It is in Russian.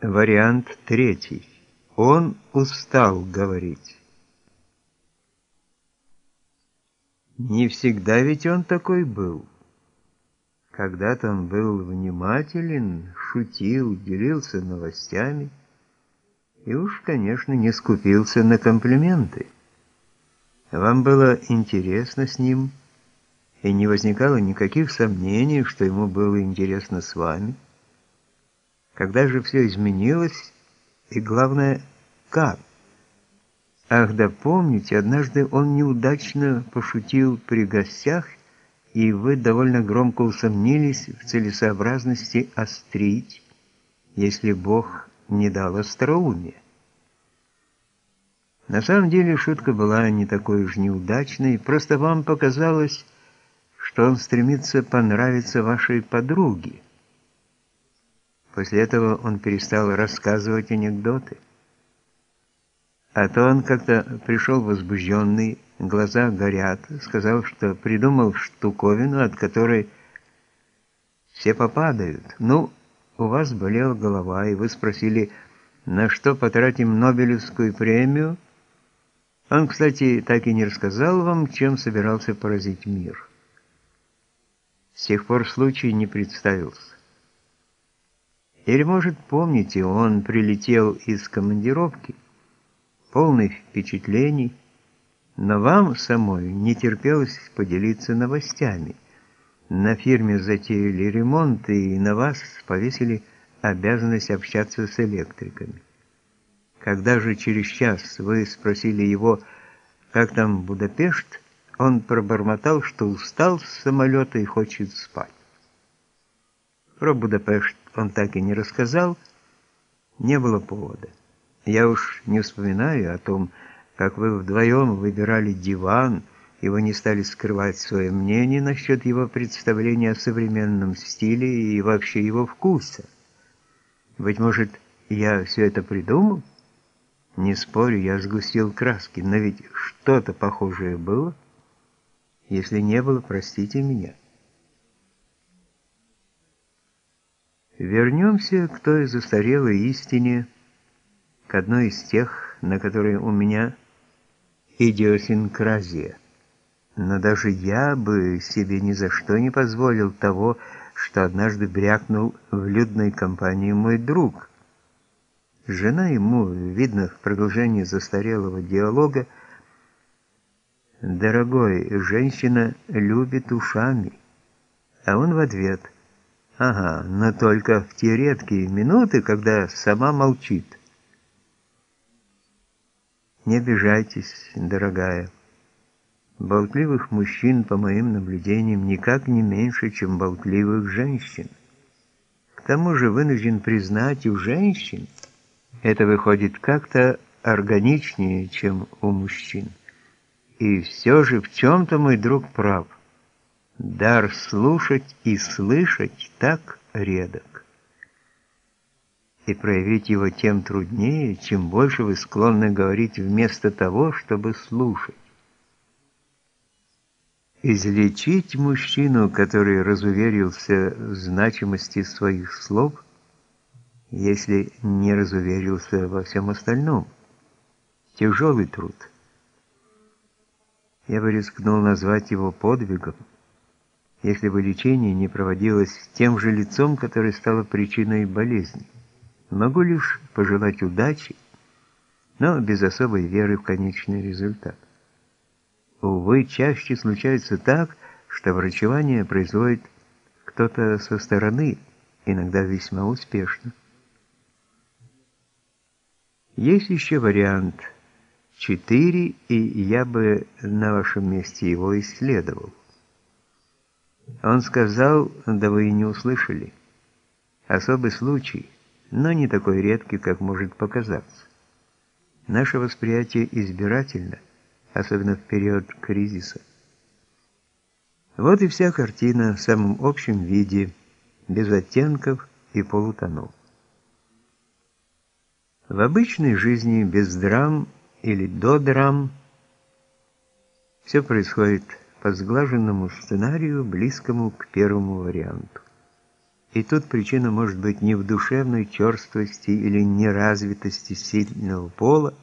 Вариант третий. Он устал говорить. Не всегда ведь он такой был. Когда-то он был внимателен, шутил, делился новостями и уж, конечно, не скупился на комплименты. Вам было интересно с ним, и не возникало никаких сомнений, что ему было интересно с вами. Когда же все изменилось, и главное, как? Ах, да помните, однажды он неудачно пошутил при гостях, и вы довольно громко усомнились в целесообразности острить, если Бог не дал остроумия. На самом деле шутка была не такой уж неудачной, просто вам показалось, что он стремится понравиться вашей подруге. После этого он перестал рассказывать анекдоты. А то он как-то пришел возбужденный, глаза горят, сказал, что придумал штуковину, от которой все попадают. Ну, у вас болела голова, и вы спросили, на что потратим Нобелевскую премию. Он, кстати, так и не рассказал вам, чем собирался поразить мир. С тех пор случай не представился. Или, может, помните, он прилетел из командировки, полный впечатлений, но вам самой не терпелось поделиться новостями. На фирме затеяли ремонт, и на вас повесили обязанность общаться с электриками. Когда же через час вы спросили его, как там Будапешт, он пробормотал, что устал с самолета и хочет спать. Про Будапешт он так и не рассказал, не было повода. Я уж не вспоминаю о том, как вы вдвоем выбирали диван, и вы не стали скрывать свое мнение насчет его представления о современном стиле и вообще его вкуса. Быть может, я все это придумал? Не спорю, я сгустил краски, но ведь что-то похожее было. Если не было, простите меня. Вернемся к той застарелой истине, к одной из тех, на которые у меня идиосинкразия. Но даже я бы себе ни за что не позволил того, что однажды брякнул в людной компании мой друг. Жена ему, видно в продолжении застарелого диалога, «Дорогой, женщина любит ушами», а он в ответ – Ага, но только в те редкие минуты, когда сама молчит. Не обижайтесь, дорогая. Болтливых мужчин, по моим наблюдениям, никак не меньше, чем болтливых женщин. К тому же вынужден признать, у женщин это выходит как-то органичнее, чем у мужчин. И все же в чем-то мой друг прав. Дар слушать и слышать так редок. И проявить его тем труднее, чем больше вы склонны говорить вместо того, чтобы слушать. Излечить мужчину, который разуверился в значимости своих слов, если не разуверился во всем остальном. Тяжелый труд. Я бы рискнул назвать его подвигом если бы лечение не проводилось тем же лицом, которое стало причиной болезни. Могу лишь пожелать удачи, но без особой веры в конечный результат. Увы, чаще случается так, что врачевание производит кто-то со стороны, иногда весьма успешно. Есть еще вариант 4, и я бы на вашем месте его исследовал. Он сказал, да вы и не услышали. Особый случай, но не такой редкий, как может показаться. Наше восприятие избирательно, особенно в период кризиса. Вот и вся картина в самом общем виде, без оттенков и полутонов. В обычной жизни без драм или до драм все происходит по сглаженному сценарию, близкому к первому варианту. И тут причина может быть не в душевной черствости или неразвитости сильного пола,